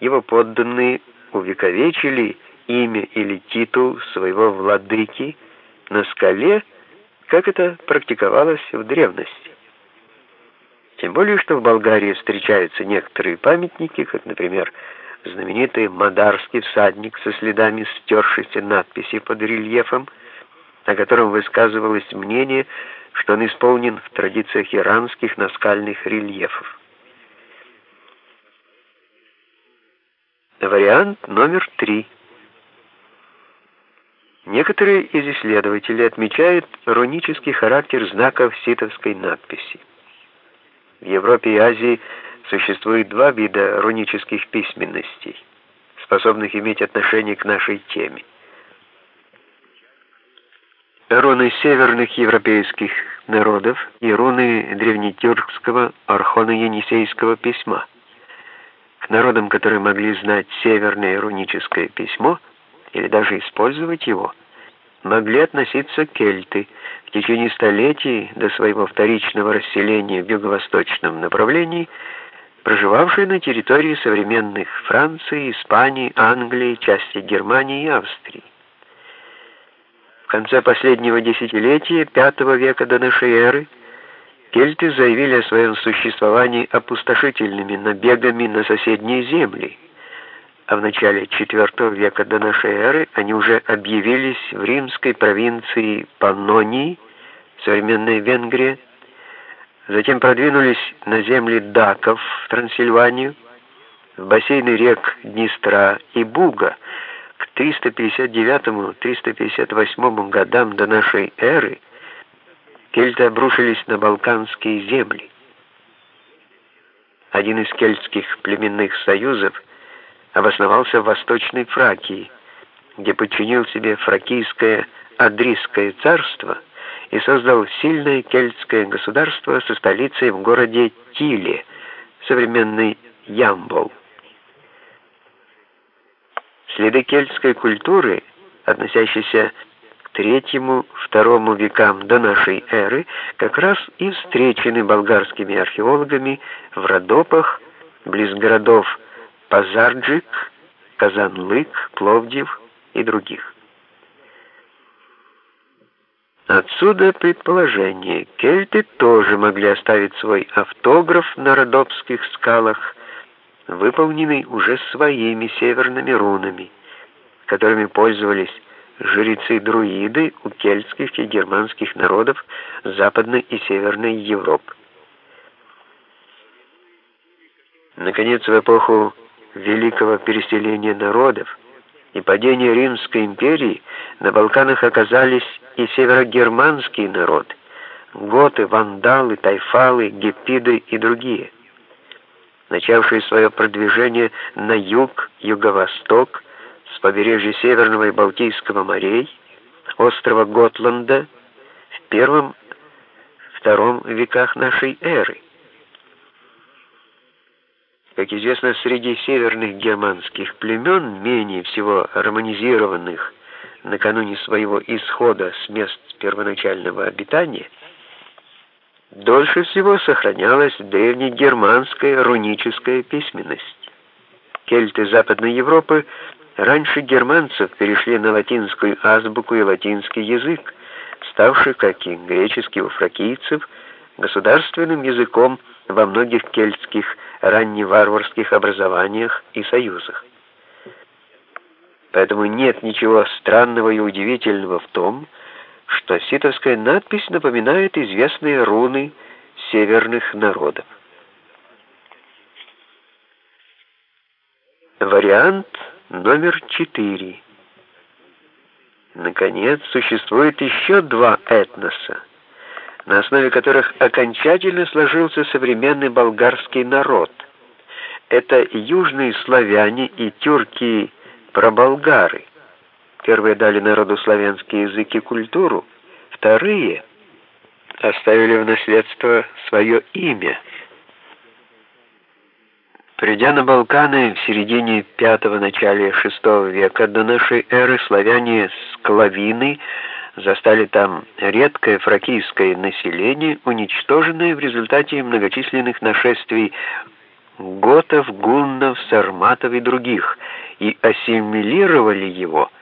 его подданные увековечили имя или титул своего владыки на скале, как это практиковалось в древности. Тем более, что в Болгарии встречаются некоторые памятники, как, например, знаменитый Мадарский всадник со следами стершейся надписи под рельефом, о котором высказывалось мнение, что он исполнен в традициях иранских наскальных рельефов. Вариант номер три. Некоторые из исследователей отмечают рунический характер знаков ситовской надписи. В Европе и Азии существует два вида рунических письменностей, способных иметь отношение к нашей теме. Руны северных европейских народов и руны древнетюркского архоно-енисейского письма. Народам, которые могли знать северное руническое письмо или даже использовать его, могли относиться кельты – в течение столетий до своего вторичного расселения в юго-восточном направлении, проживавшие на территории современных Франции, Испании, Англии, части Германии и Австрии. В конце последнего десятилетия V века до нашей эры кельты заявили о своем существовании опустошительными набегами на соседние земли, а в начале IV века до нашей эры они уже объявились в римской провинции Паннонии, современной Венгрии, затем продвинулись на земли даков в Трансильванию, в бассейны рек Днестра и Буга. К 359-358 годам до нашей эры кельты обрушились на Балканские земли. Один из кельтских племенных союзов – обосновался в Восточной Фракии, где подчинил себе фракийское Адрийское царство и создал сильное кельтское государство со столицей в городе Тиле, современный Ямбол. Следы кельтской культуры, относящиеся к третьему-второму векам до нашей эры, как раз и встречены болгарскими археологами в Родопах, близ городов Пазарджик, Казанлык, Пловдив и других. Отсюда предположение, кельты тоже могли оставить свой автограф на родопских скалах, выполненный уже своими северными рунами, которыми пользовались жрецы-друиды у кельтских и германских народов Западной и Северной Европы. Наконец, в эпоху великого переселения народов и падения Римской империи на Балканах оказались и северогерманские народы, готы, вандалы, тайфалы, гепиды и другие, начавшие свое продвижение на юг, юго-восток, с побережья Северного и Балтийского морей, острова Готланда в первом-втором веках нашей эры. Как известно, среди северных германских племен, менее всего романизированных накануне своего исхода с мест первоначального обитания, дольше всего сохранялась древнегерманская руническая письменность. Кельты Западной Европы раньше германцев перешли на латинскую азбуку и латинский язык, ставший, как и греческий у фракийцев, государственным языком во многих кельтских ранневарварских образованиях и союзах. Поэтому нет ничего странного и удивительного в том, что ситовская надпись напоминает известные руны северных народов. Вариант номер четыре. Наконец, существует еще два этноса на основе которых окончательно сложился современный болгарский народ. Это южные славяне и тюрки-проболгары. Первые дали народу славянский язык и культуру, вторые оставили в наследство свое имя. Придя на Балканы в середине V-начале VI века до нашей эры, славяне Склавины – застали там редкое фракийское население, уничтоженное в результате многочисленных нашествий готов, гуннов, сарматов и других и ассимилировали его